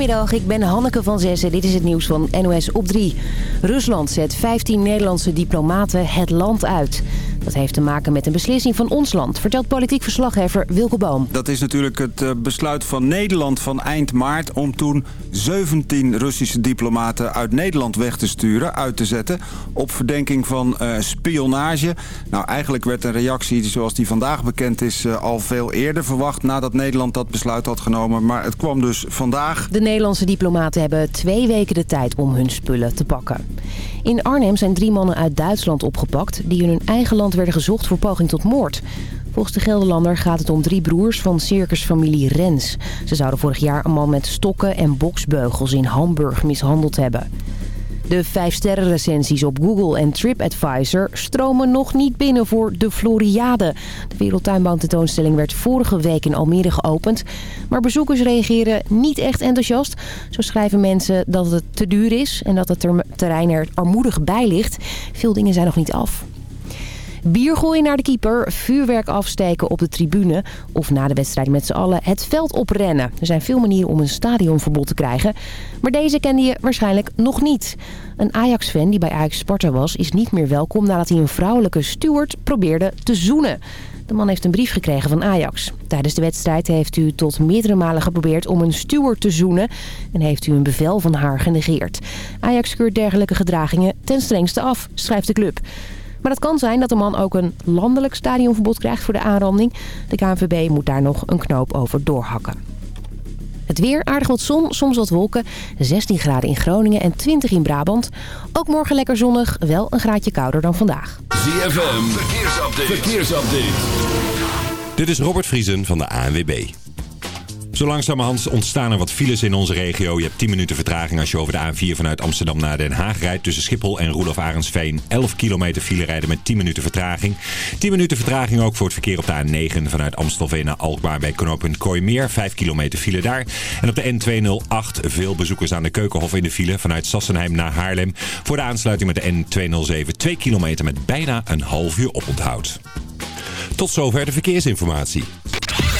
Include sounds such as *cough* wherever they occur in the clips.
Goedemiddag, ik ben Hanneke van Zessen. Dit is het nieuws van NOS op 3. Rusland zet 15 Nederlandse diplomaten het land uit. Dat heeft te maken met een beslissing van ons land, vertelt politiek verslaggever Wilke Boom. Dat is natuurlijk het eh, besluit van Nederland van eind maart om toen 17 Russische diplomaten uit Nederland weg te sturen, uit te zetten, op verdenking van uh, spionage. Nou, eigenlijk werd een reactie zoals die vandaag bekend is uh, al veel eerder verwacht nadat Nederland dat besluit had genomen. Maar het kwam dus vandaag. De Nederlandse diplomaten hebben twee weken de tijd om hun spullen te pakken. In Arnhem zijn drie mannen uit Duitsland opgepakt die in hun eigen land werden gezocht voor poging tot moord. Volgens de Gelderlander gaat het om drie broers van circusfamilie Rens. Ze zouden vorig jaar een man met stokken en boksbeugels in Hamburg mishandeld hebben. De 5 recensies op Google en TripAdvisor stromen nog niet binnen voor de Floriade. De Wereldtuinbouwtentoonstelling werd vorige week in Almere geopend. Maar bezoekers reageren niet echt enthousiast. Zo schrijven mensen dat het te duur is en dat het terrein er armoedig bij ligt. Veel dingen zijn nog niet af. Bier gooien naar de keeper, vuurwerk afsteken op de tribune... of na de wedstrijd met z'n allen het veld oprennen. Er zijn veel manieren om een stadionverbod te krijgen. Maar deze kende je waarschijnlijk nog niet. Een Ajax-fan die bij Ajax Sparta was... is niet meer welkom nadat hij een vrouwelijke steward probeerde te zoenen. De man heeft een brief gekregen van Ajax. Tijdens de wedstrijd heeft u tot meerdere malen geprobeerd om een steward te zoenen... en heeft u een bevel van haar genegeerd. Ajax keurt dergelijke gedragingen ten strengste af, schrijft de club. Maar het kan zijn dat de man ook een landelijk stadionverbod krijgt voor de aanranding. De KNVB moet daar nog een knoop over doorhakken. Het weer, aardig wat zon, soms wat wolken. 16 graden in Groningen en 20 in Brabant. Ook morgen lekker zonnig, wel een graadje kouder dan vandaag. ZFM, verkeersupdate. verkeersupdate. Dit is Robert Vriesen van de ANWB. Zo langzamerhand ontstaan er wat files in onze regio. Je hebt 10 minuten vertraging als je over de A4 vanuit Amsterdam naar Den Haag rijdt. Tussen Schiphol en Roelof Arendsveen. 11 kilometer file rijden met 10 minuten vertraging. 10 minuten vertraging ook voor het verkeer op de A9 vanuit Amstelveen naar Alkmaar bij knooppunt Kooimeer. 5 kilometer file daar. En op de N208 veel bezoekers aan de Keukenhof in de file vanuit Sassenheim naar Haarlem. Voor de aansluiting met de N207 2 kilometer met bijna een half uur oponthoud. Tot zover de verkeersinformatie.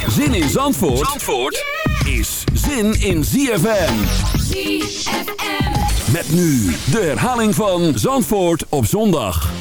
Zin in Zandvoort, Zandvoort is zin in ZFM. ZFM. Met nu de herhaling van Zandvoort op zondag.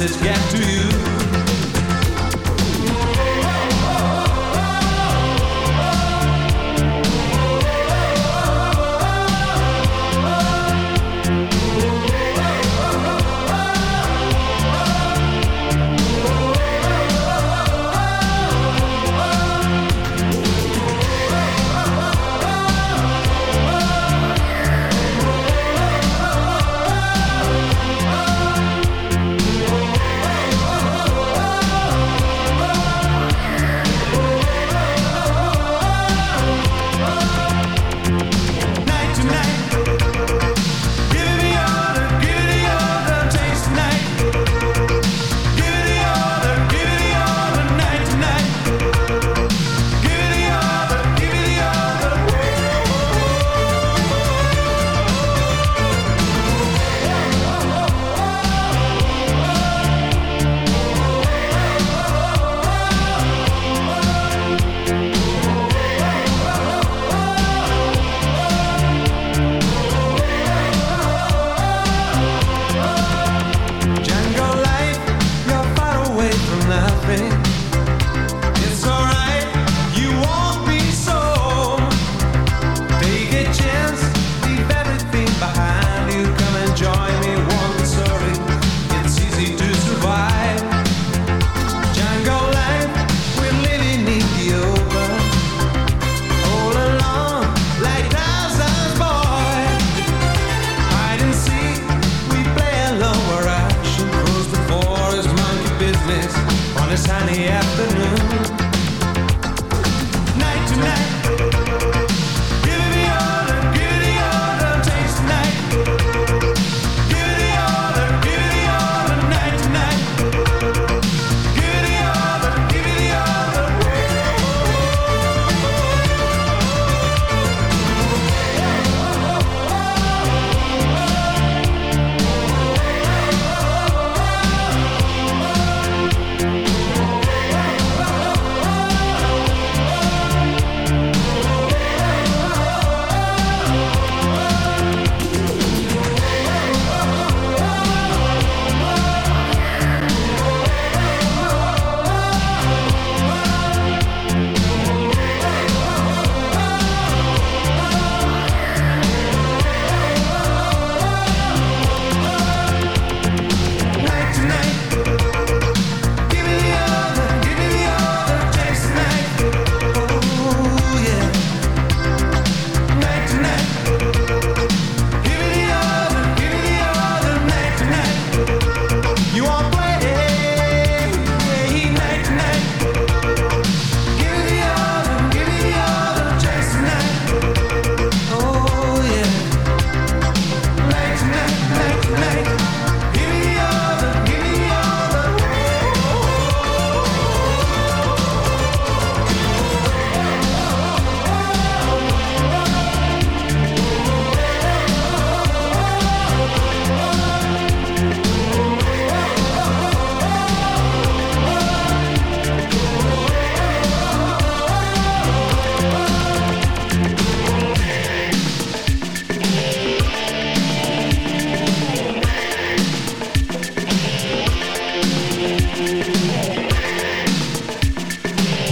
message get to you?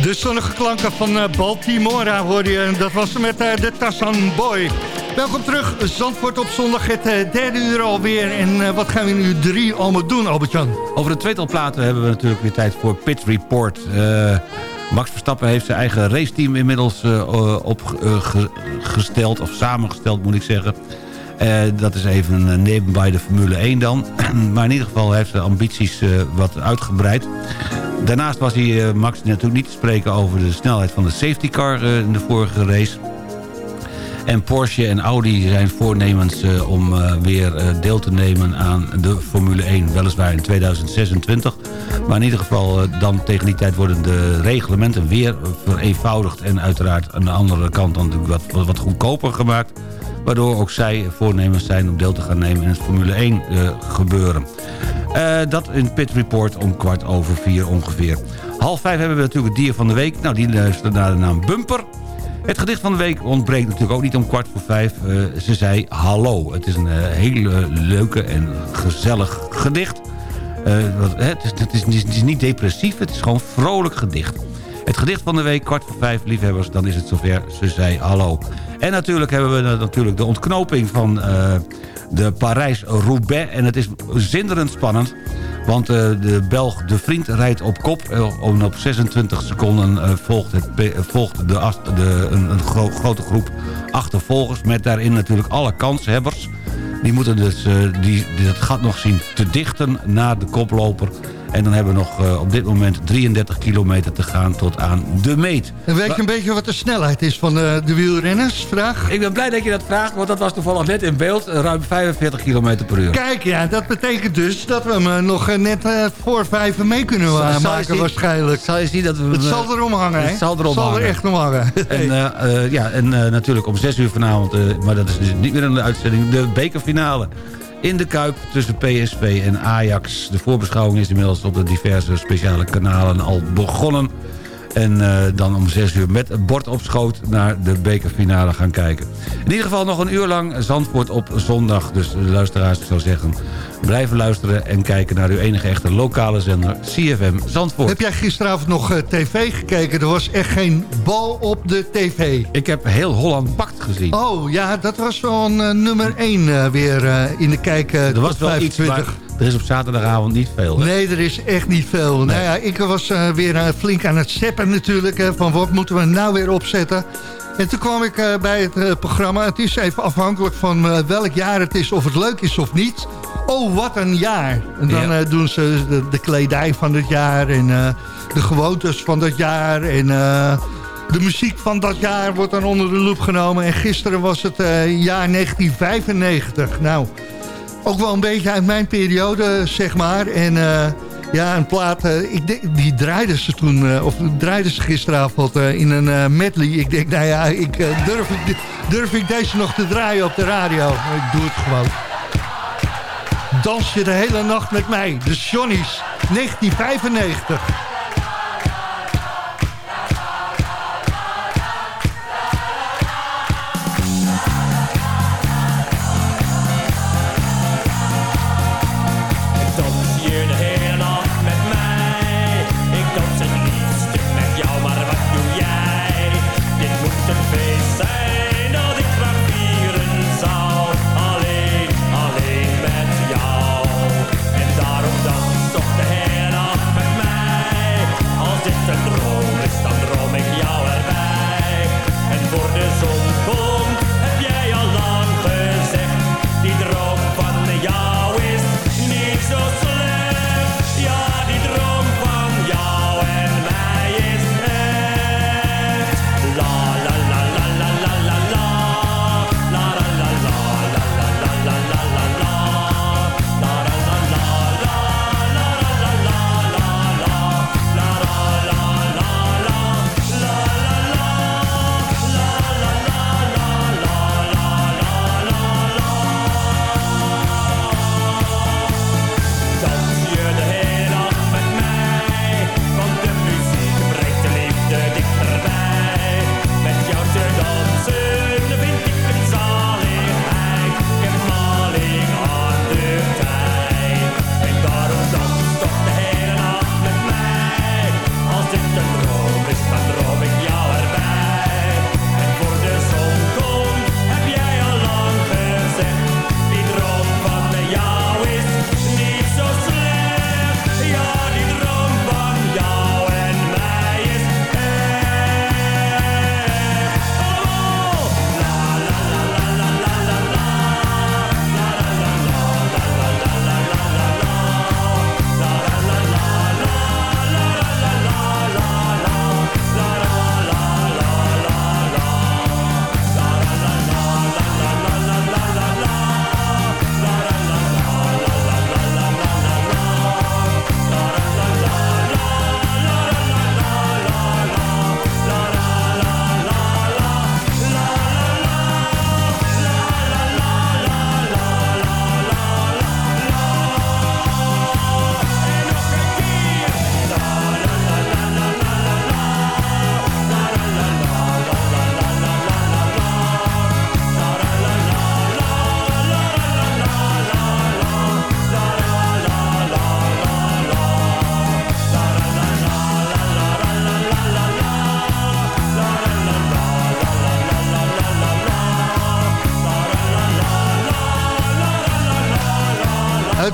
De zonnige klanken van eh, Baltimora hoorde je. Dat was met eh, de Tassan Boy. Welkom terug, Zandvoort op zondag, het eh, derde uur alweer. En wat gaan we uur drie allemaal doen, Albert-Jan? Over de tweetal platen hebben we natuurlijk weer tijd voor Pit Report. Max Verstappen heeft zijn eigen raceteam inmiddels opgesteld, of samengesteld moet ik zeggen. Eh, dat is even een neem bij de Formule 1 dan. *clears throat* maar in ieder geval heeft zijn ambities eh, wat uitgebreid. Daarnaast was hij, eh, Max natuurlijk niet te spreken over de snelheid van de safety car eh, in de vorige race. En Porsche en Audi zijn voornemens eh, om eh, weer eh, deel te nemen aan de Formule 1. Weliswaar in 2026. Maar in ieder geval eh, dan tegen die tijd worden de reglementen weer vereenvoudigd. En uiteraard aan de andere kant dan wat, wat goedkoper gemaakt. Waardoor ook zij voornemens zijn om deel te gaan nemen in het Formule 1 eh, gebeuren. Eh, dat in Pit Report om kwart over vier ongeveer. Half vijf hebben we natuurlijk het dier van de week. Nou, die luistert naar de naam Bumper. Het gedicht van de week ontbreekt natuurlijk ook niet om kwart voor vijf. Eh, ze zei hallo. Het is een hele leuke en gezellig gedicht. Het, is, het is- het is niet depressief, het is gewoon vrolijk gedicht. Het gedicht van de week, kwart voor vijf, liefhebbers, dan is het zover. Ze zei hallo. En natuurlijk hebben we eh, natuurlijk de ontknoping van eh, de Parijs-Roubaix. En het is zinderend spannend. Want eh, de Belg De Vriend rijdt op kop. Eh, en op 26 seconden eh, volgt, het, eh, volgt de, de, een, een gro- grote groep achtervolgers. Met daarin natuurlijk alle kanshebbers. Die moeten dus eh, die, die dat gat nog zien te dichten naar de koploper. En dan hebben we nog eh, op dit moment 33 kilometer te gaan tot aan de meet. En weet je een beetje wat de snelheid is van eh, de wielrenners? Vraag. Ik ben blij dat je dat vraagt, want dat was toevallig net in beeld. eh, Ruim 45 kilometer per uur. Kijk, ja, dat betekent dus dat we hem nog net eh, voor vijf mee kunnen eh, Zal- zal je maken zien- waarschijnlijk. Zal je zien dat we... Het zal erom hangen, hè? Het zal erom hangen. echt om hangen. *laughs* En, ja, en eh, natuurlijk om 6 uur vanavond, eh, maar dat is dus niet meer in de uitzending, de bekerfinale. In de Kuip tussen PSV en Ajax. De voorbeschouwing is inmiddels op de diverse speciale kanalen al begonnen. En eh, dan om 6 uur met een bord op schoot naar de bekerfinale gaan kijken. In ieder geval nog een uur lang Zandvoort op zondag. Dus de luisteraars, ik zou zeggen, blijven luisteren... en kijken naar uw enige echte lokale zender, CFM Zandvoort. Heb jij gisteravond nog eh, tv gekeken? Er was echt geen bal op de tv. Ik heb heel Holland Bakt gezien. Oh ja, dat was wel een eh, nummer 1 weer in de kijk er was wel 25. iets, maar er is op zaterdagavond niet veel. Nee, er is echt niet veel. Nee. Nou ja, ik was uh, weer eh, flink aan het zeppen natuurlijk. Hè, van wat moeten we nou weer opzetten? En toen kwam ik eh, bij het programma. Het is even afhankelijk van welk jaar het is. Of het leuk is of niet. Oh, wat een jaar. En dan doen ze de, kledij van het jaar. En de gewoontes van dat jaar. En... De muziek van dat jaar wordt dan onder de loep genomen. En gisteren was het jaar 1995. Nou, ook wel een beetje uit mijn periode, zeg maar. En eh, ja, een plaat, eh, ik denk, die draaiden ze toen, eh, of draaiden ze gisteravond in een medley. Ik denk, nou ja, ik, durf, ik, durf ik deze nog te draaien op de radio? Ik doe het gewoon. Dans je de hele nacht met mij, de Johnny's, 1995.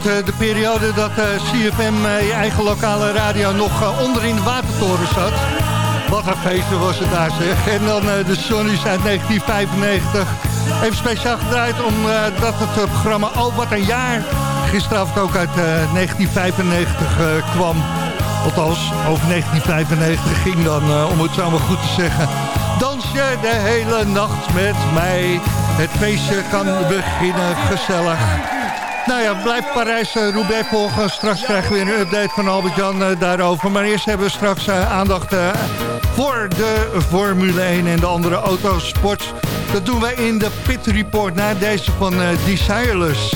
Eh, de periode dat eh, CFM, eh, je eigen lokale radio, nog onder in de watertoren zat. Wat een feestje was het daar zeg. En dan de Sonny's uit 1995. Even speciaal gedraaid omdat het programma al Wat Een Jaar gisteravond ook uit 1995 kwam. Althans, over 1995 ging dan, om het zo maar goed te zeggen. Dans je de hele nacht met mij. Het feestje kan beginnen, gezellig. Nou ja, blijf Parijs-Roubaix eh, volgen. Straks krijgen we een update van Albert-Jan eh, daarover. Maar eerst hebben we straks eh, aandacht voor de Formule 1 en de andere autosports. Dat doen wij in de Pit Report na deze van Desireless.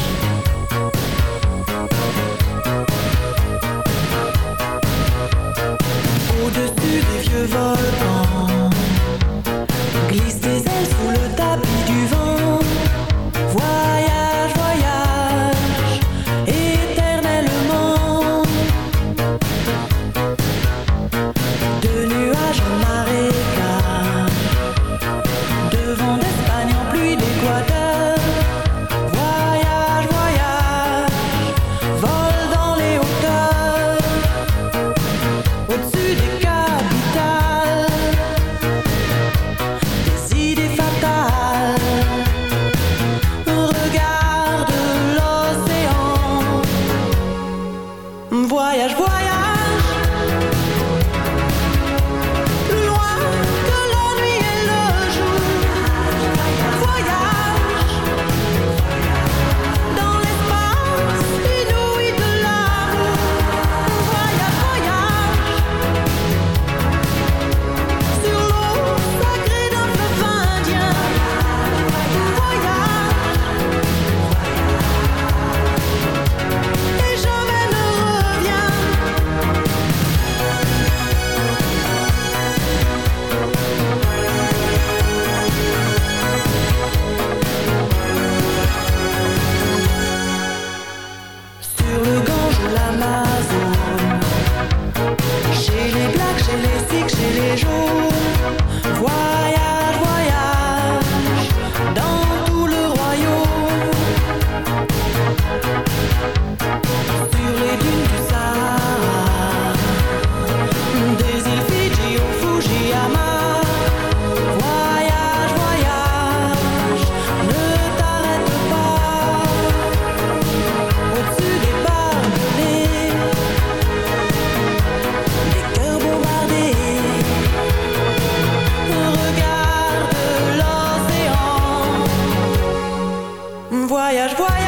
Voyage,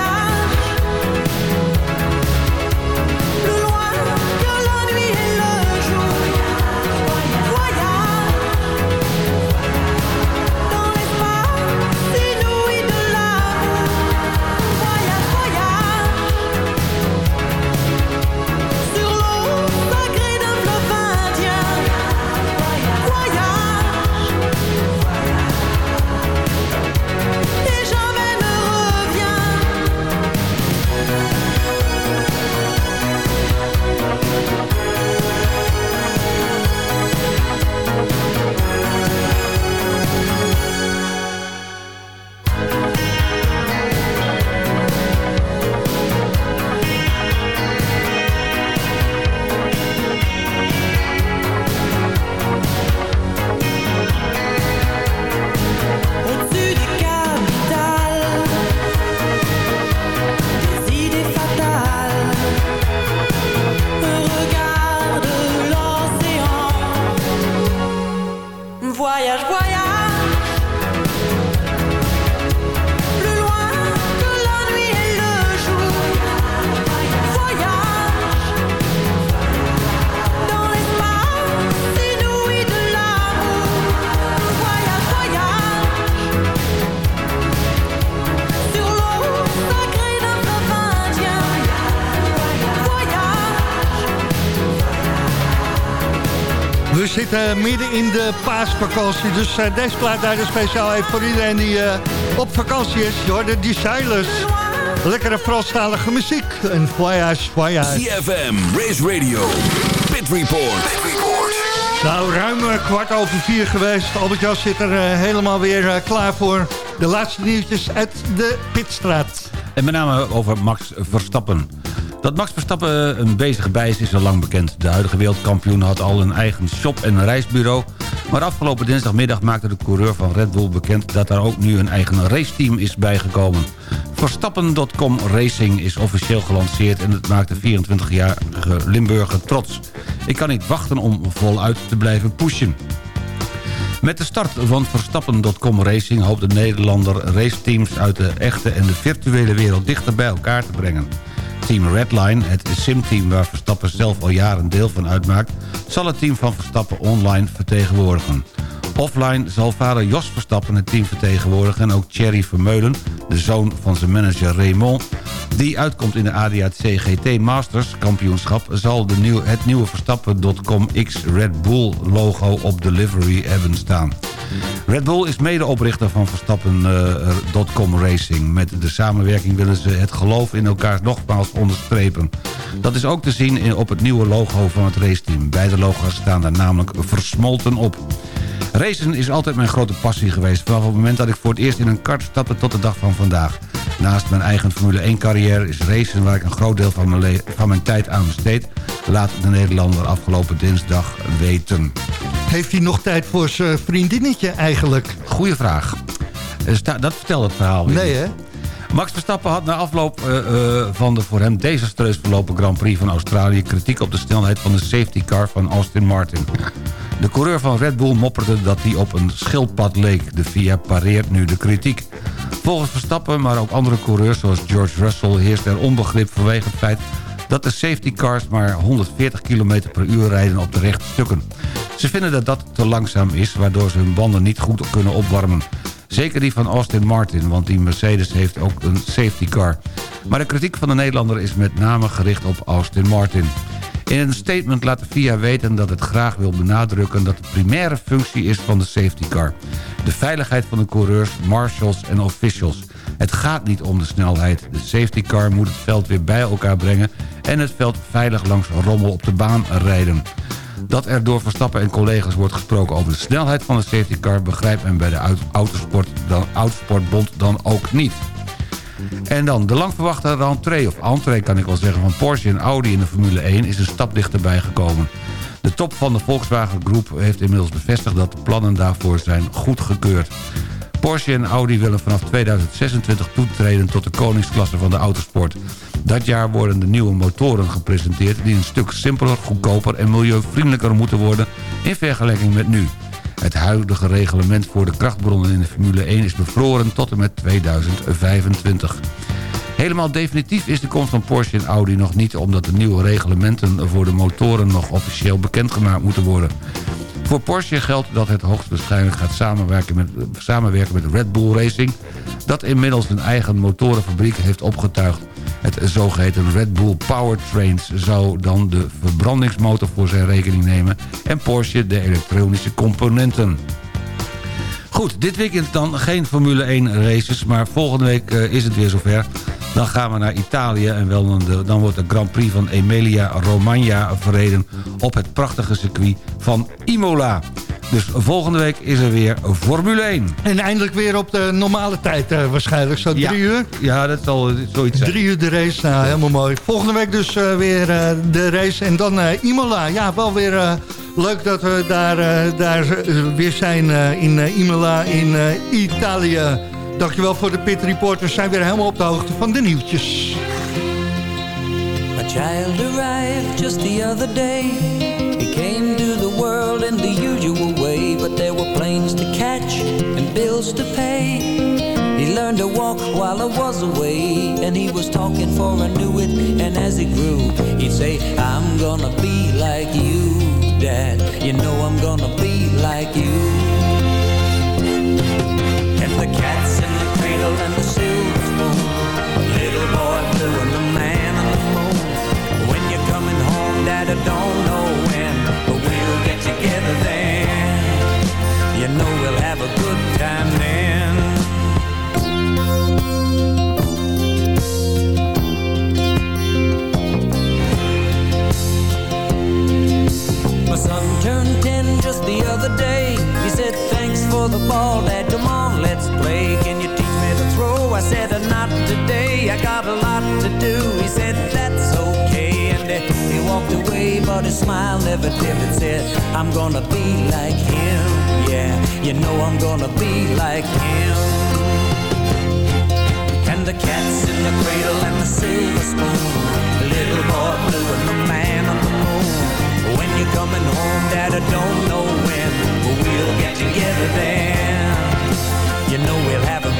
Zitten midden in de paasvakantie, dus eh, deze plaat daar is speciaal even voor iedereen die eh, op vakantie is. Je hoorde die Silence. Lekkere Franstalige muziek. En voyage, voyage. CFM, Race Radio, Pit Report. Nou, ruim eh, kwart over vier geweest. Albert-Jan zit er eh, helemaal weer eh, klaar voor. De laatste nieuwtjes uit de Pitstraat. En met name over Max Verstappen. Dat Max Verstappen een bezige bij is, is al lang bekend. De huidige wereldkampioen had al een eigen shop- en reisbureau. Maar afgelopen dinsdagmiddag maakte de coureur van Red Bull bekend... dat daar ook nu een eigen raceteam is bijgekomen. Verstappen.com Racing is officieel gelanceerd... en het maakt de 24-jarige Limburger trots. Ik kan niet wachten om voluit te blijven pushen. Met de start van Verstappen.com Racing hoopt de Nederlander raceteams uit de echte en de virtuele wereld dichter bij elkaar te brengen. Team Redline, het simteam waar Verstappen zelf al jaren deel van uitmaakt... zal het team van Verstappen online vertegenwoordigen. Offline zal vader Jos Verstappen het team vertegenwoordigen... en ook Thierry Vermeulen, de zoon van zijn manager Raymond... die uitkomt in de ADAC GT Masters kampioenschap... zal de nieuw, het nieuwe Verstappen.com X Red Bull logo op de livery hebben staan. Red Bull is medeoprichter van Verstappen.com Racing. Met de samenwerking willen ze het geloof in elkaar nogmaals onderstrepen. Dat is ook te zien in- op het nieuwe logo van het raceteam. Beide logo's staan daar namelijk versmolten op. Racen is altijd mijn grote passie geweest... vanaf het moment dat ik voor het eerst in een kart stapte tot de dag van vandaag. Naast mijn eigen Formule 1 carrière is racen waar ik een groot deel van mijn, van mijn tijd aan besteed... laat de Nederlander afgelopen dinsdag weten. Heeft hij nog tijd voor zijn vriendinnetje eigenlijk? Goeie vraag. Dat vertelt het verhaal weer Nee, hè? Max Verstappen had na afloop eh, eh, van de voor hem desastreus verlopen Grand Prix van Australië... kritiek op de snelheid van de safety car van Austin Martin. De coureur van Red Bull mopperde dat hij op een schildpad leek. De FIA pareert nu de kritiek. Volgens Verstappen, maar ook andere coureurs zoals George Russell... heerst er onbegrip vanwege het feit dat de safety cars maar 140 km per uur rijden op de rechte stukken. Ze vinden dat dat te langzaam is, waardoor ze hun banden niet goed kunnen opwarmen. Zeker die van Austin Martin, want die Mercedes heeft ook een safety car. Maar de kritiek van de Nederlander is met name gericht op Austin Martin. In een statement laat de FIA weten dat het graag wil benadrukken... dat de primaire functie is van de safety car. De veiligheid van de coureurs, marshals en officials. Het gaat niet om de snelheid. De safety car moet het veld weer bij elkaar brengen... en het veld veilig langs rommel op de baan rijden. Dat er door Verstappen en collega's wordt gesproken over de snelheid van de safety car... begrijpt men bij de Autosportbond dan ook niet. En dan de lang verwachte rentree, of entree kan ik wel zeggen... van Porsche en Audi in de Formule 1 is een stap dichterbij gekomen. De top van de Volkswagen Groep heeft inmiddels bevestigd... dat de plannen daarvoor zijn goedgekeurd. Porsche en Audi willen vanaf 2026 toetreden tot de koningsklasse van de autosport. Dat jaar worden de nieuwe motoren gepresenteerd... die een stuk simpeler, goedkoper en milieuvriendelijker moeten worden... in vergelijking met nu. Het huidige reglement voor de krachtbronnen in de Formule 1 is bevroren tot en met 2025. Helemaal definitief is de komst van Porsche en Audi nog niet... omdat de nieuwe reglementen voor de motoren nog officieel bekendgemaakt moeten worden. Voor Porsche geldt dat het hoogstwaarschijnlijk gaat samenwerken met, samenwerken met Red Bull Racing... dat inmiddels een eigen motorenfabriek heeft opgetuigd. Het zogeheten Red Bull Powertrains zou dan de verbrandingsmotor voor zijn rekening nemen... en Porsche de elektronische componenten. Goed, dit weekend dan geen Formule 1 races... maar volgende week uh, is het weer zover. Dan gaan we naar Italië en wel dan, wordt de Grand Prix van Emilia-Romagna verreden... op het prachtige circuit van Imola. Dus volgende week is er weer Formule 1. En eindelijk weer op de normale tijd uh, waarschijnlijk, zo drie ja. uur. Ja, dat zal zoiets zijn. Drie uur de race, nou helemaal mooi. Volgende week dus uh, weer uh, de race en dan Imola. Ja, wel weer leuk dat we daar, daar weer zijn in Imola in Italië. Dankjewel voor de pit reporters. Zijn weer helemaal op de hoogte van de nieuwtjes. A child arrived just the other day. There to catch and bills to pay. He learned to walk while I was away, and he was talking for I knew it. And as he grew, he'd say, I'm gonna be like you, Dad. You know I'm gonna be like you. And the cat's in the cradle and the silver spoon. Little boy blue and the man on the moon. When you're coming home, Dad, I don't know we'll have a good time then. My son turned 10 just the other day. He said, thanks for the ball, Dad, come on, let's play. Can you teach me to throw? I said, not today, I got a lot to do. He said, that's walked away, but his smile never dimmed and said, I'm gonna be like him. Yeah, you know I'm gonna be like him. And the cat's in the cradle and the silver spoon. The little boy blue and the man on the moon. When you're coming home, Dad, I don't know when, but we'll get together then. You know we'll have a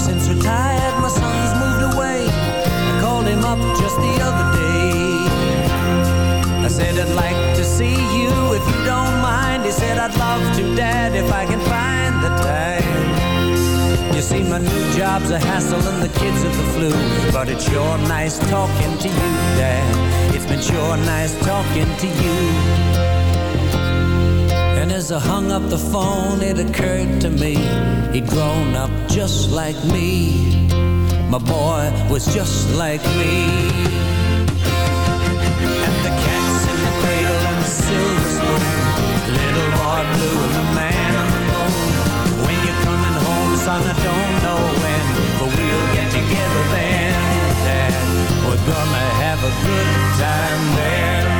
since retired, my son's moved away. I called him up just the other day. I said I'd like to see you if you don't mind. He said I'd love to, Dad, if I can find the time. You see, my new job's a hassle and the kids are the flu. But it's sure nice talking to you, Dad. It's been sure nice talking to you. As I hung up the phone, it occurred to me he'd grown up just like me. My boy was just like me. And the cat's in the cradle and the silver spoon. Little boy blue and the man on the moon. When you're coming home, son, I don't know when, but we'll get together then. Dad, we're gonna have a good time there.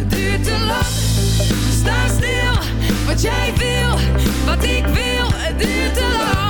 Het duurt te lang. Sta stil, wat jij wil, wat ik wil. Duurt te lang.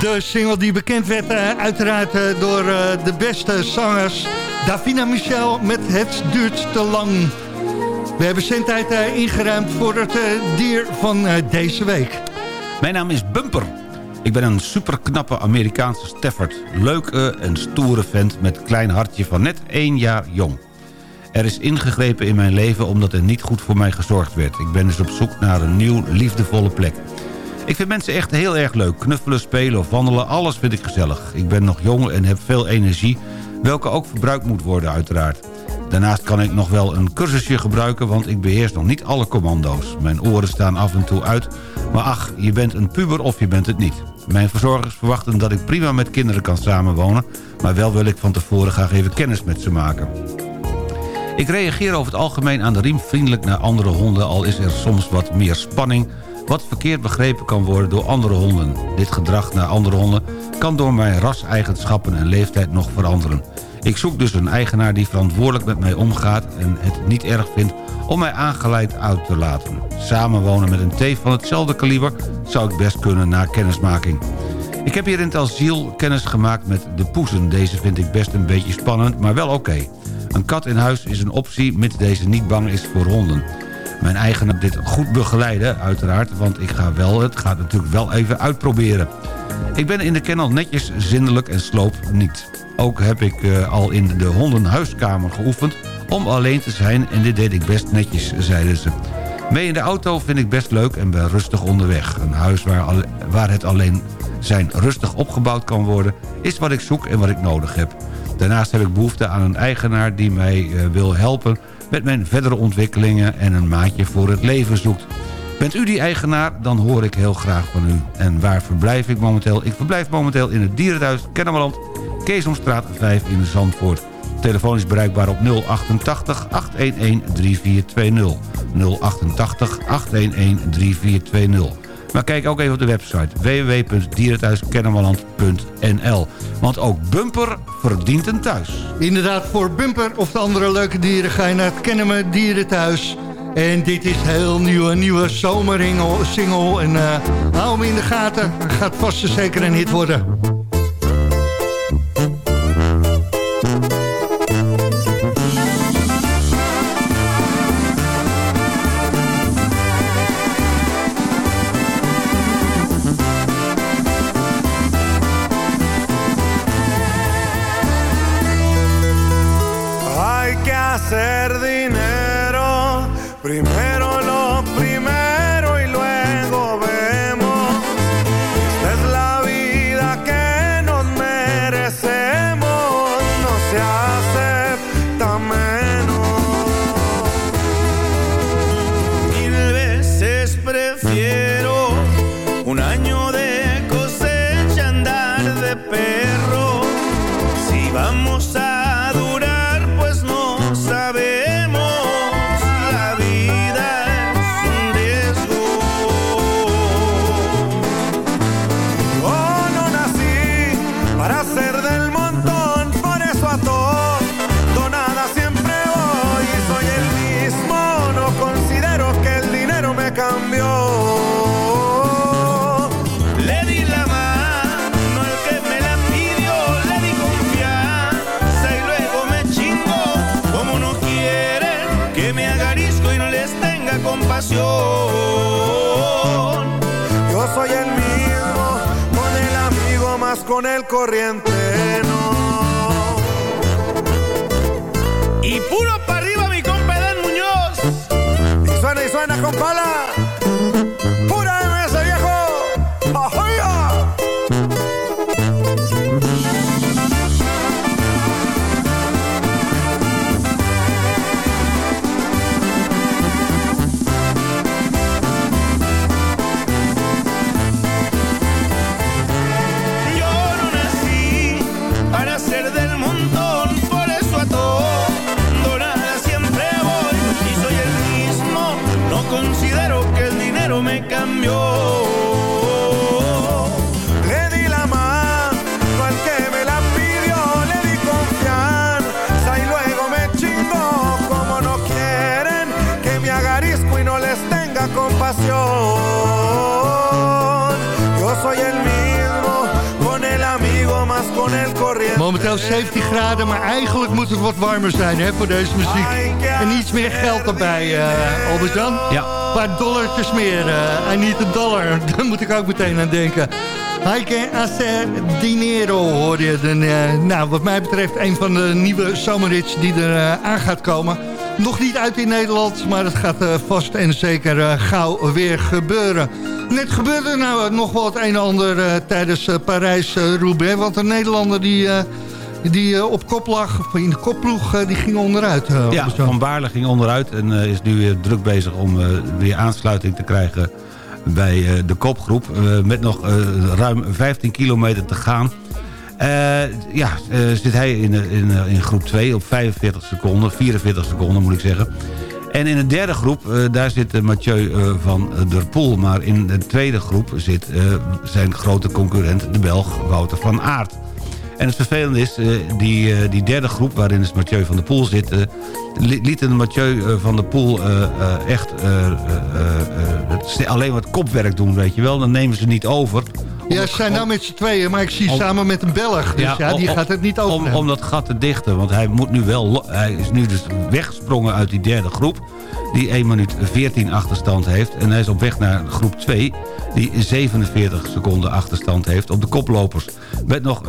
De single die bekend werd eh, uiteraard eh, door eh, de beste zangers. Davina Michel met Het duurt te lang. We hebben zendtijd ingeruimd voor het dier van deze week. Mijn naam is Bumper. Ik ben een superknappe Amerikaanse Stafford. Leuke en stoere vent met klein hartje van net één jaar jong. Er is ingegrepen in mijn leven omdat er niet goed voor mij gezorgd werd. Ik ben dus op zoek naar een nieuw, liefdevolle plek. Ik vind mensen echt heel erg leuk. Knuffelen, spelen of wandelen, alles vind ik gezellig. Ik ben nog jong en heb veel energie, welke ook verbruikt moet worden uiteraard. Daarnaast kan ik nog wel een cursusje gebruiken, want ik beheers nog niet alle commando's. Mijn oren staan af en toe uit, maar ach, je bent een puber of je bent het niet. Mijn verzorgers verwachten dat ik prima met kinderen kan samenwonen... maar wel wil ik van tevoren graag even kennis met ze maken. Ik reageer over het algemeen aan de riem vriendelijk naar andere honden... al is er soms wat meer spanning... wat verkeerd begrepen kan worden door andere honden. Dit gedrag naar andere honden kan door mijn raseigenschappen en leeftijd nog veranderen. Ik zoek dus een eigenaar die verantwoordelijk met mij omgaat... en het niet erg vindt om mij aangeleid uit te laten. Samenwonen met een teef van hetzelfde kaliber zou ik best kunnen na kennismaking. Ik heb hier in het asiel kennis gemaakt met de poezen. Deze vind ik best een beetje spannend, maar wel oké. Een kat in huis is een optie, mits deze niet bang is voor honden. Mijn eigenaar dit goed begeleiden, uiteraard, want ik ga wel, het gaat natuurlijk wel even uitproberen. Ik ben in de kennel netjes, zindelijk en sloop niet. Ook heb ik eh, al in de hondenhuiskamer geoefend om alleen te zijn... en dit deed ik best netjes, zeiden ze. Mee in de auto vind ik best leuk en ben rustig onderweg. Een huis waar, waar het alleen zijn rustig opgebouwd kan worden... is wat ik zoek en wat ik nodig heb. Daarnaast heb ik behoefte aan een eigenaar die mij eh, wil helpen... met mijn verdere ontwikkelingen en een maatje voor het leven zoekt. Bent u die eigenaar? Dan hoor ik heel graag van u. En waar verblijf ik momenteel? Ik verblijf momenteel in het dierenthuis Kennemerland... Keesomstraat 5 in Zandvoort. Telefoon is bereikbaar op 088 811 3420. 088 811 3420. Maar kijk ook even op de website www.dierenthuiskennemerland.nl. Want ook Bumper verdient een thuis. Inderdaad, voor Bumper of de andere leuke dieren ga je naar het Kennemer Dierenthuis. En dit is heel nieuwe, nieuwe zomersingle. En eh, hou hem in de gaten. Gaat vast en zeker een hit worden. Vamos a con el corriente, no. Y puro para arriba mi compa Edén Muñoz. Y suena y suena con pala. Corriente. Momenteel 17 graden, maar eigenlijk moet het wat warmer zijn hè, voor deze muziek. En iets meer geld erbij, eh Albert-Jan. Ja. Een paar dollartjes meer. eh I need a dollar. *laughs* Daar moet ik ook meteen aan denken. Hay que hacer dinero, hoor je. Dan, eh, nou, wat mij betreft een van de nieuwe zomerhits die er aan gaat komen. Nog niet uit in Nederland, maar het gaat vast en zeker gauw weer gebeuren. Net gebeurde nou nog wel het een en ander tijdens Parijs-Roubaix. want een Nederlander die, die eh, op kop lag, of in de kopploeg, eh, die ging onderuit. eh, Ja. Van Baarle ging onderuit en is nu weer druk bezig om weer aansluiting te krijgen bij de kopgroep. met nog ruim 15 kilometer te gaan. Ja, zit hij in, in, in groep 2 op 45 seconden, 44 seconden moet ik zeggen. En in de derde groep, daar zit Mathieu van der Poel. Maar in de tweede groep zit zijn grote concurrent, de Belg Wouter van Aert. En het vervelende is, eh, die, eh, die derde groep waarin dus Mathieu van der Poel zit... eh, li- lieten Mathieu van der Poel echt alleen wat kopwerk doen, weet je wel. Dan nemen ze niet over. Ja, ze zijn nou met z'n tweeën, maar ik zie Om- samen met een Belg. Dus ja, die om- gaat het niet om, over. om dat gat te dichten, want hij moet nu wel... Hij is nu dus weggesprongen uit die derde groep... die 1 minuut 14 achterstand heeft. En hij is op weg naar groep 2... die 47 seconden achterstand heeft op de koplopers. Met nog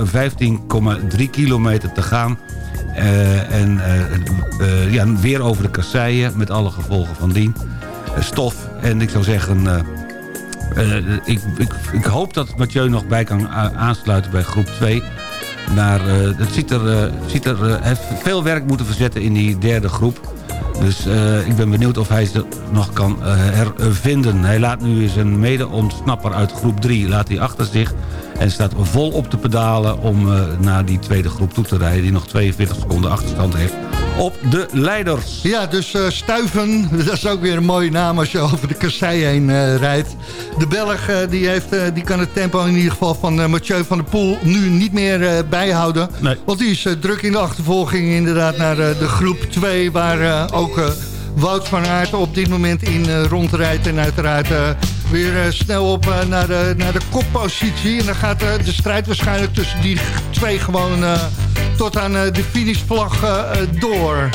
15,3 kilometer te gaan... Eh, en eh, eh, ja, weer over de kasseien met alle gevolgen van dien. Stof. En ik zou zeggen... ik, ik, ik hoop dat Mathieu nog bij kan aansluiten bij groep 2. naar, eh, het ziet er, ziet er heeft veel werk moeten verzetten in die derde groep. Dus eh, ik ben benieuwd of hij ze nog kan eh, hervinden. Hij laat nu zijn mede-ontsnapper uit groep 3 laat hij achter zich... en staat vol op de pedalen om eh, naar die tweede groep toe te rijden... die nog 42 seconden achterstand heeft op de leiders. Ja, dus eh, Stuiven, *laughs* dat is ook weer een mooie naam als je over de kassei heen eh, rijdt. De Belg eh, die heeft, die kan het tempo in ieder geval van Mathieu van der Poel nu niet meer bijhouden. Nee. Want die is druk in de achtervolging inderdaad naar de groep 2... waar ook Wout van Aert op dit moment in rondrijdt. En uiteraard weer eh, snel op eh, naar, de, naar de koppositie. En dan gaat eh, de strijd waarschijnlijk tussen die twee gewoon tot aan de finishvlag door.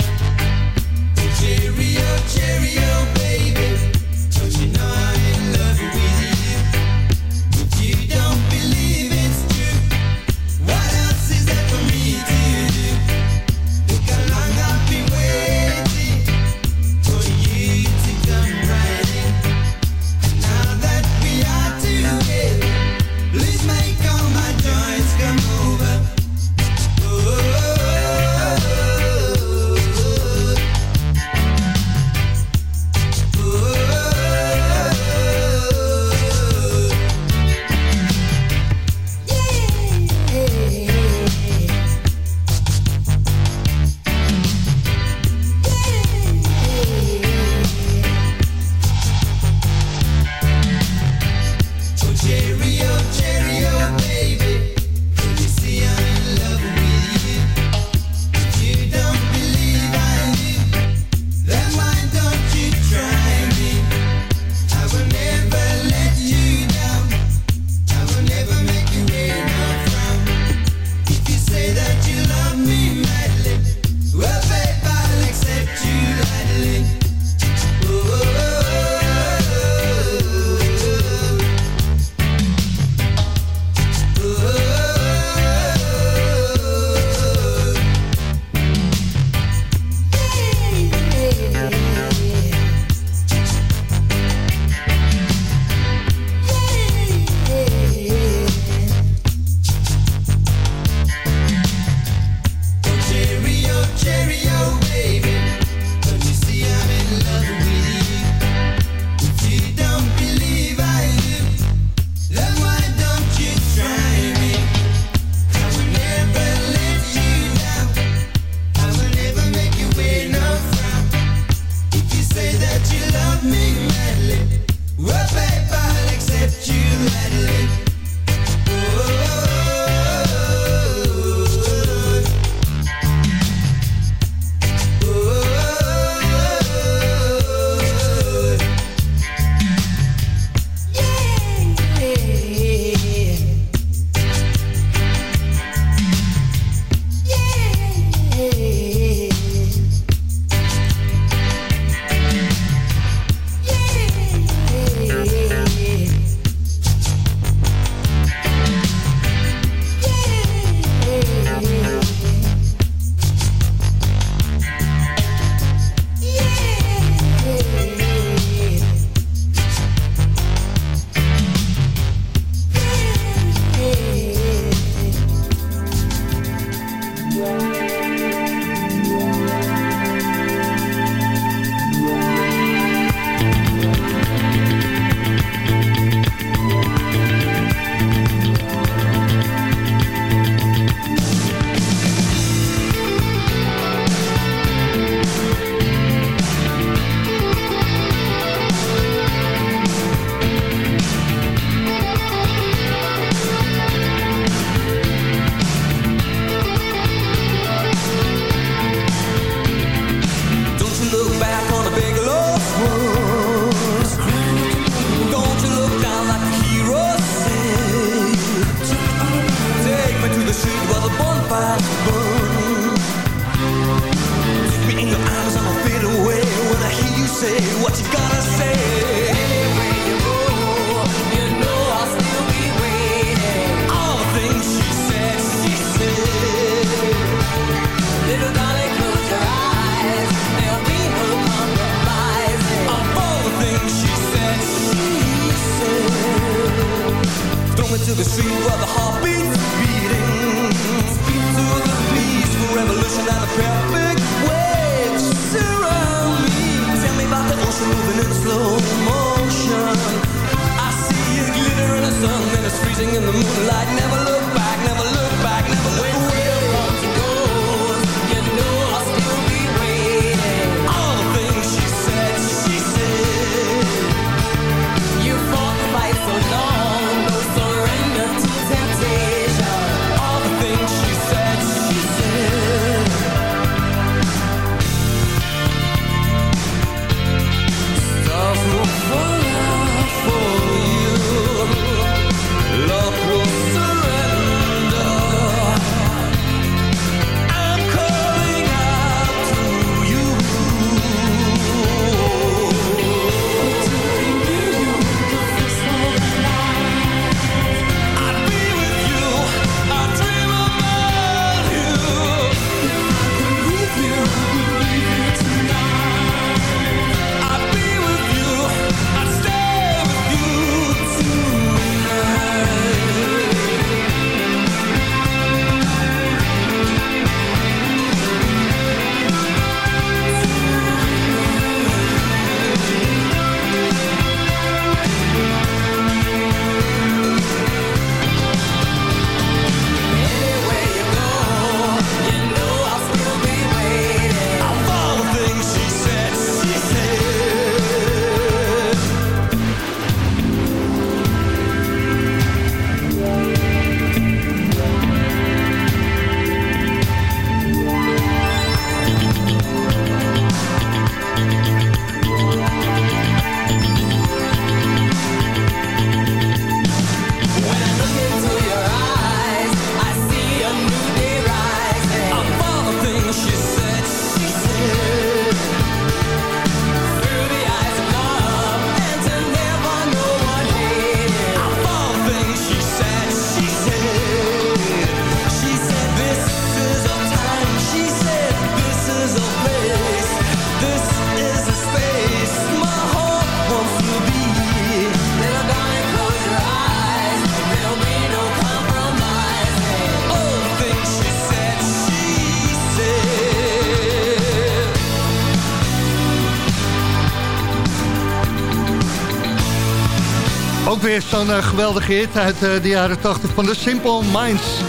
Weer zo'n eh, geweldige hit uit eh, de jaren 80 van The Simple Minds.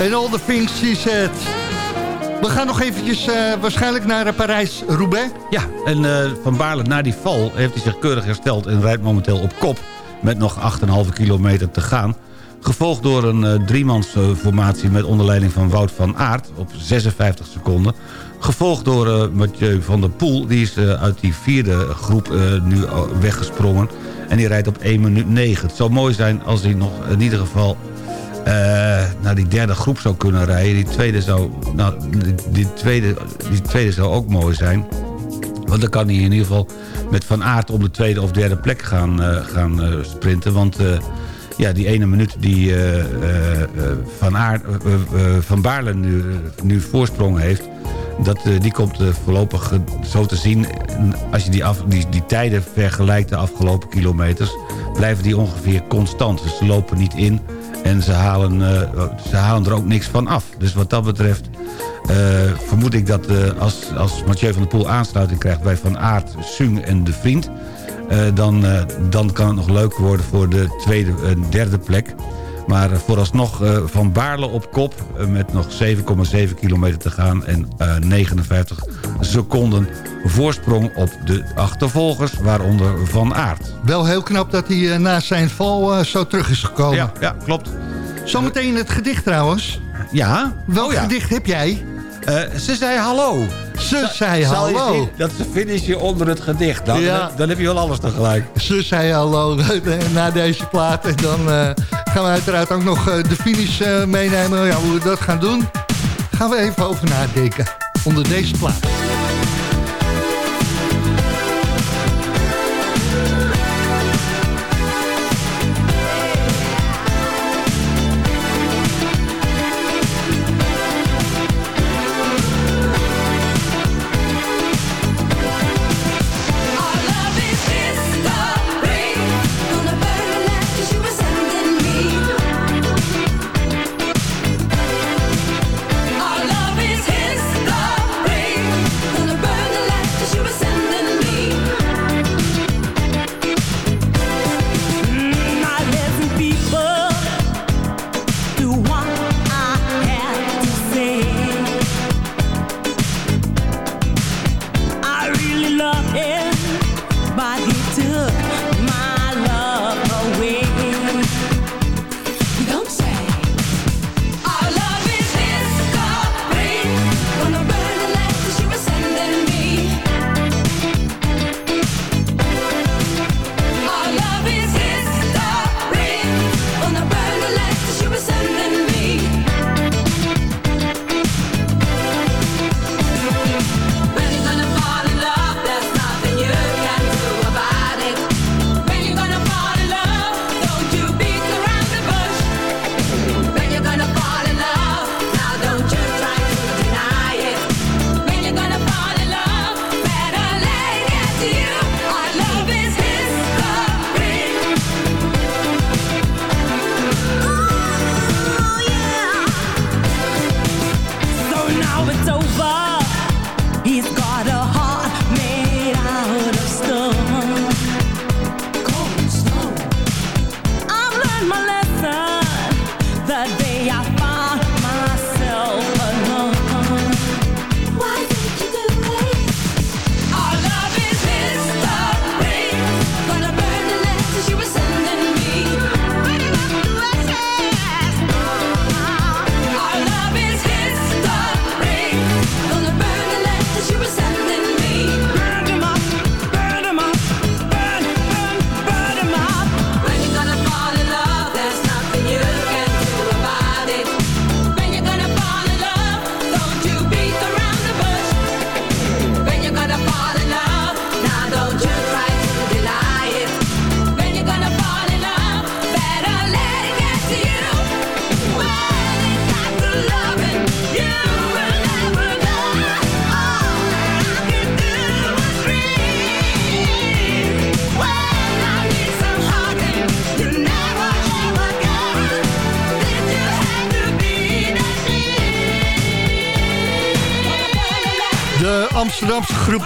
En all the things she said. We gaan nog eventjes eh, waarschijnlijk naar Parijs-Roubaix. Ja, en Van Baarle na die val heeft hij zich keurig hersteld... en rijdt momenteel op kop met nog 8,5 kilometer te gaan. Gevolgd door een driemansformatie met onderleiding van Wout van Aert... op 56 seconden. Gevolgd door Mathieu van der Poel. Die is uit die vierde groep nu weggesprongen. En die rijdt op 1 minuut 9. Het zou mooi zijn als hij nog in ieder geval eh, naar die derde groep zou kunnen rijden. Die tweede zou, nou, die, tweede, die tweede zou ook mooi zijn. Want dan kan hij in ieder geval met Van Aert op de tweede of derde plek gaan, eh, gaan eh, sprinten. Want ja, die ene minuut die Van, Aert, van Baarle nu, nu voorsprong heeft... Dat, eh, die komt eh, voorlopig eh, zo te zien. Als je die, die, tijden vergelijkt de afgelopen kilometers... blijven die ongeveer constant. Dus ze lopen niet in en ze halen, ze halen er ook niks van af. Dus wat dat betreft vermoed ik dat als, als Mathieu van der Poel aansluiting krijgt... bij Van Aert, Sung en De Vriend... dan, dan kan het nog leuk worden voor de tweede en derde plek. Maar eh, vooralsnog eh, Van Baarle op kop eh, met nog 7,7 kilometer te gaan... en eh, 59 seconden voorsprong op de achtervolgers, waaronder Van Aert. Wel heel knap dat hij na zijn val zo terug is gekomen. Ja, ja klopt. Zometeen het gedicht trouwens. Ja? Welk Oh ja. gedicht heb jij? Eh, ze zei hallo. Ze zei je hallo. zien dat ze finishen onder het gedicht. Ja. dan, dan heb je wel alles tegelijk. Ze zei hallo *laughs* na deze plaat. En dan eh, gaan we uiteraard ook nog eh, de finish meenemen. Ja, hoe we dat gaan doen, gaan we even over nadenken. Onder deze plaat.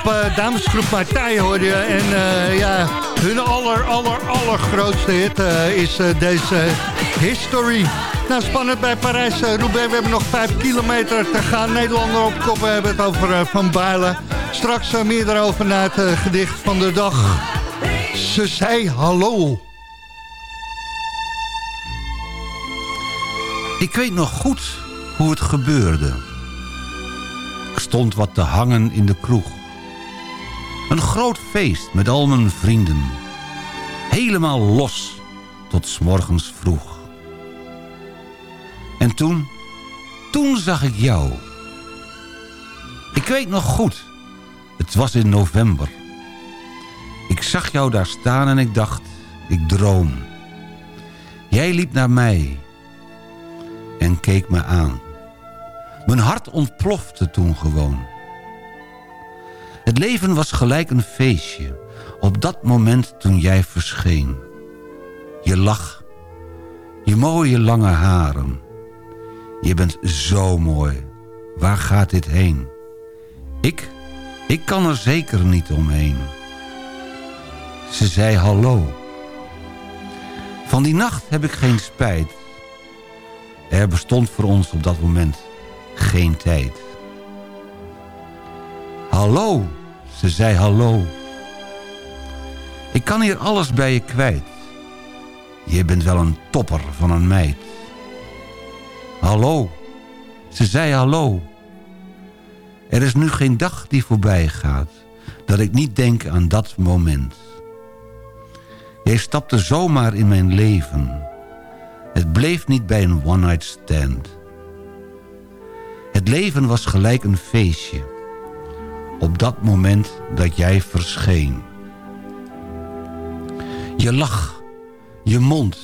Eh, damesgroep Martijn hoorde je. En eh, ja, Hun aller, aller, allergrootste hit eh, is deze History. Nou, spannend bij Parijs-Roubaix. we hebben nog vijf kilometer te gaan. Nederlander op kop. We hebben het over Van Baarle. Straks meer daarover na het gedicht van de dag. Ze zei hallo. Ik weet nog goed hoe het gebeurde. Ik stond wat te hangen in de kroeg. Een groot feest met al mijn vrienden. Helemaal los tot 's morgens vroeg. En toen, toen zag ik jou. Ik weet nog goed, het was in november. Ik zag jou daar staan en ik dacht, ik droom. Jij liep naar mij en keek me aan. Mijn hart ontplofte toen gewoon. Het leven was gelijk een feestje. Op dat moment toen jij verscheen. Je lach. Je mooie lange haren. Je bent zo mooi. Waar gaat dit heen? Ik? Ik kan er zeker niet omheen. Ze zei hallo. Van die nacht heb ik geen spijt. Er bestond voor ons op dat moment geen tijd. Hallo, ze zei hallo. Ik kan hier alles bij je kwijt. Je bent wel een topper van een meid. Hallo, ze zei hallo. Er is nu geen dag die voorbij gaat... dat ik niet denk aan dat moment. Jij stapte zomaar in mijn leven. Het bleef niet bij een one-night stand. Het leven was gelijk een feestje. Op dat moment dat jij verscheen. Je lach, je mond,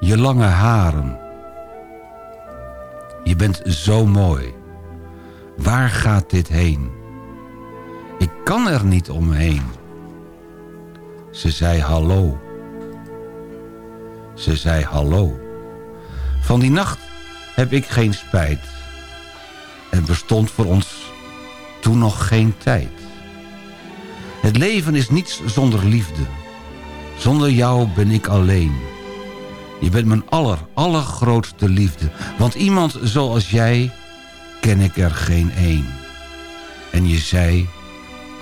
je lange haren. Je bent zo mooi. Waar gaat dit heen? Ik kan er niet omheen. Ze zei hallo. Ze zei hallo. Van die nacht heb ik geen spijt. Er bestond voor ons toen nog geen tijd. Het leven is niets zonder liefde. Zonder jou ben ik alleen. Je bent mijn aller, allergrootste liefde. Want iemand zoals jij ken ik er geen één. En je zei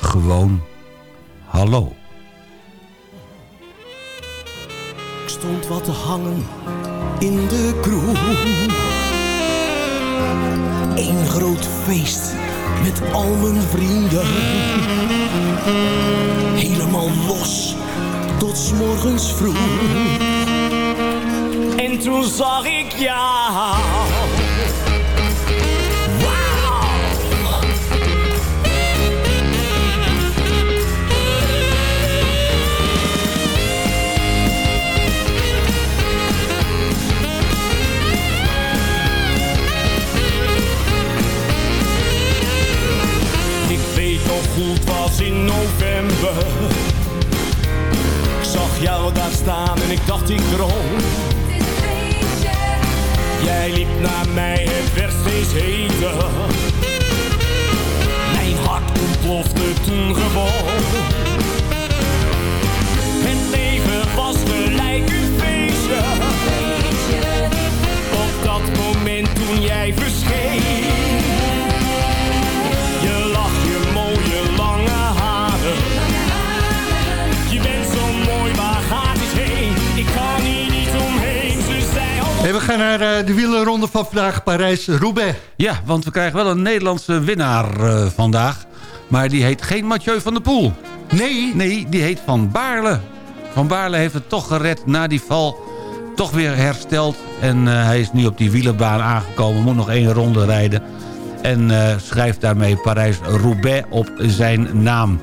gewoon hallo. Ik stond wat te hangen in de kroeg. Eén groot feest met al mijn vrienden. Helemaal los tot 's morgens vroeg. En toen zag ik jou. Het was in november. Ik zag jou daar staan en ik dacht ik droom. Jij liep naar mij, het werd steeds heter. Mijn hart ontplofte toen gewoon. Het leven was gelijk een feestje. Op dat moment toen jij verscheen. We gaan naar eh, de wielerronde van vandaag, Parijs-Roubaix. Ja, want we krijgen wel een Nederlandse winnaar eh, vandaag. Maar die heet geen Mathieu van der Poel. Nee? Nee, die heet Van Baarle. Van Baarle heeft het toch gered na die val. Toch weer hersteld. En eh, hij is nu op die wielerbaan aangekomen. Moet nog één ronde rijden. En schrijft daarmee Parijs-Roubaix op zijn naam.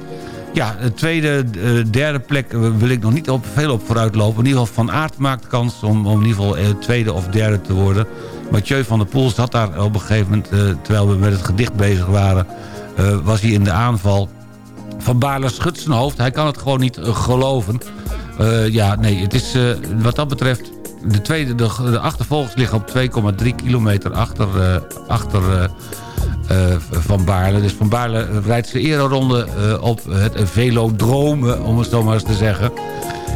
Ja, de tweede, eh, derde plek wil ik nog niet op, veel op vooruit lopen. In ieder geval Van Aert maakt kans om, in ieder geval eh, tweede of derde te worden. Mathieu van der Poel zat daar op een gegeven moment... eh, terwijl we met het gedicht bezig waren... eh, was hij in de aanval. Van Baarle schudt zijn hoofd. Hij kan het gewoon niet eh, geloven. Eh, ja, nee, het is eh, wat dat betreft... De, tweede, de, achtervolgers liggen op 2,3 kilometer achter, eh, achter eh, eh, Van Baarle. Dus Van Baarle rijdt zijn ereronde eh, op het velodrome, om het zo maar eens te zeggen.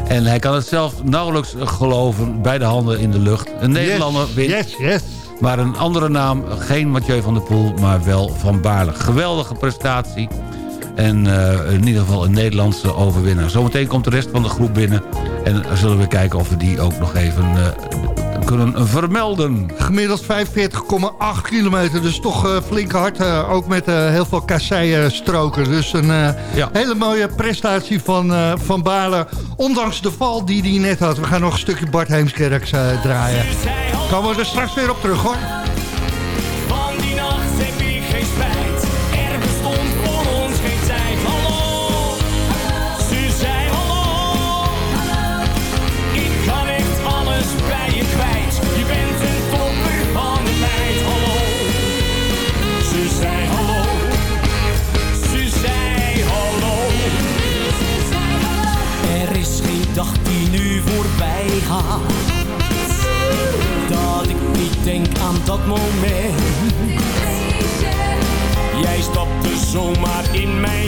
En hij kan het zelf nauwelijks geloven, beide handen in de lucht. Een Nederlander wint. Yes, yes. Maar een andere naam, geen Mathieu van der Poel, maar wel Van Baarle. Geweldige prestatie. En eh, in ieder geval een Nederlandse overwinnaar. Zometeen komt de rest van de groep binnen. En zullen we kijken of we die ook nog even eh, kunnen vermelden. Gemiddeld 45,8 kilometer, dus toch eh, flink hard. ook met heel veel kassei-stroken. Dus een hele mooie prestatie van, van Balen. Ondanks de val die hij net had. We gaan nog een stukje Bart Heemskerks eh, draaien. Komen we er straks weer op terug hoor. Moment. Jij stapte zomaar in mijn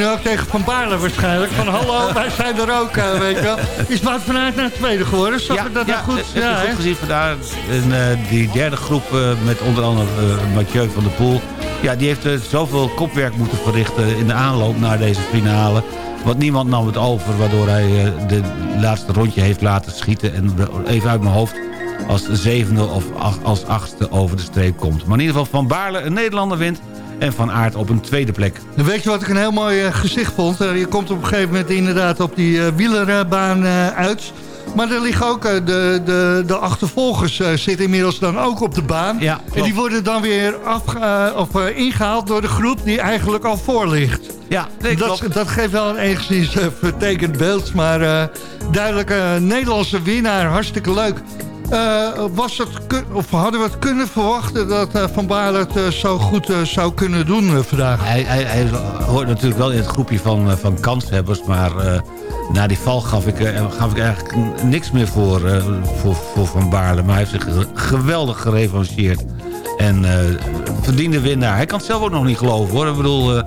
nu ook tegen Van Baarle waarschijnlijk. Van hallo, *laughs* wij zijn er ook, eh, weet je wel. Is Wout van Aert naar het tweede geworden? Zag ik dat nou goed? Ja, Ja, goed gezien vandaag. En eh, die derde groep eh, met onder andere Mathieu van der Poel... Ja, die heeft zoveel kopwerk moeten verrichten in de aanloop naar deze finale. Want niemand nam het over, waardoor hij de laatste rondje heeft laten schieten. En even uit mijn hoofd als zevende of ach- als achtste over de streep komt. Maar in ieder geval Van Baarle een Nederlander wint... en Van Aert op een tweede plek. En weet je wat ik een heel mooi eh, gezicht vond? Eh, je komt op een gegeven moment inderdaad op die eh, wielerbaan uit. Maar er liggen ook de, de, de achtervolgers zitten inmiddels dan ook op de baan. Ja, en die worden dan weer eh, of, eh, ingehaald door de groep die eigenlijk al voor ligt. Ja, nee, dat, dat geeft wel een enigszins vertekend beeld. Maar duidelijk eh, Nederlandse winnaar, hartstikke leuk. Eh, was het of hadden we het kunnen verwachten dat eh, Van Baarle het eh, zo goed zou kunnen doen vandaag? Hij, hij, hij hoort natuurlijk wel in het groepje van, van kanshebbers... maar na die val gaf ik, gaf ik eigenlijk niks meer voor, voor, voor Van Baarle. Maar hij heeft zich geweldig gerevancheerd. En verdiende winnaar. Hij kan het zelf ook nog niet geloven hoor. Ik bedoel,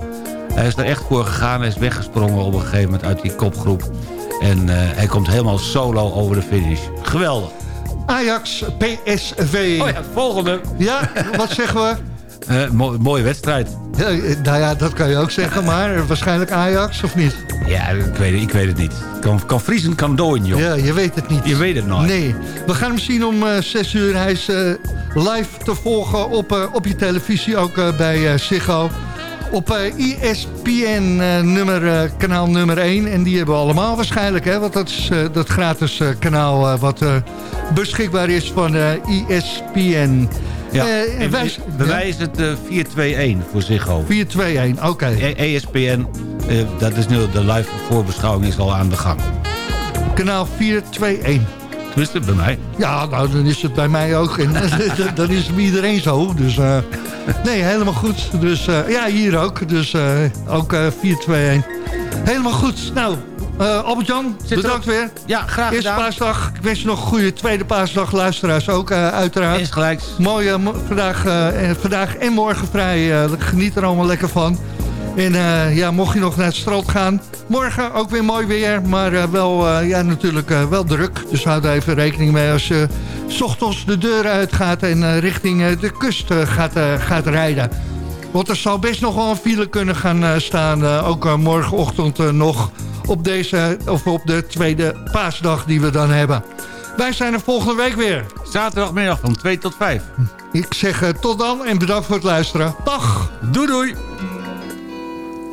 hij is er echt voor gegaan. Hij is weggesprongen op een gegeven moment uit die kopgroep. En hij komt helemaal solo over de finish. Geweldig. Ajax PSV. Oh ja, het volgende. Ja, wat zeggen we? *laughs* Eh, mo- mooie wedstrijd. Ja, eh, nou ja, dat kan je ook zeggen, *laughs* maar waarschijnlijk Ajax of niet? Ja, ik weet, ik weet het niet. Kan, kan vriezen, kan dooien, joh. Ja, je weet het niet. Je weet het nooit. Nee, we gaan hem zien om eh 6 uur. Hij is eh, live te volgen op, eh, op je televisie, ook bij eh Ziggo. Op eh, ESPN eh, nummer, eh, kanaal nummer 1. En die hebben we allemaal waarschijnlijk, hè? Want dat is dat gratis kanaal wat beschikbaar is van ESPN. Ja, Eh, en wij- bij mij is het eh 4-2-1 voor Ziggo. 4-2-1, oké. E- ESPN, dat is nu de live voorbeschouwing is al aan de gang. Kanaal 421. Tenminste, bij mij. Ja, nou, dan is het bij mij ook. En *laughs* dan is het bij iedereen zo. Dus eh, nee, helemaal goed. Dus eh, ja, hier ook. Dus eh, ook eh 4-2-1. Helemaal goed. Nou, eh, Albert-Jan, bedankt weer. Ja, graag Eerste gedaan. paasdag. Ik wens je nog een goede tweede paasdag. Luisteraars ook eh, uiteraard. Is gelijk. Mooi eh, mo- vandaag, eh, en vandaag en morgen vrij. eh, geniet er allemaal lekker van. En eh, ja, mocht je nog naar het strand gaan. Morgen ook weer mooi weer. Maar eh, wel, eh, ja, natuurlijk wel druk. Dus houd er even rekening mee als je s ochtends de deur uitgaat. En richting de kust gaat, gaat rijden. Want er zal best nog wel een file kunnen gaan staan. ook morgenochtend nog op, deze, of op de tweede paasdag die we dan hebben. Wij zijn er volgende week weer. Zaterdagmiddag van 2 tot 5. Ik zeg tot dan en bedankt voor het luisteren. Dag! Doei doei!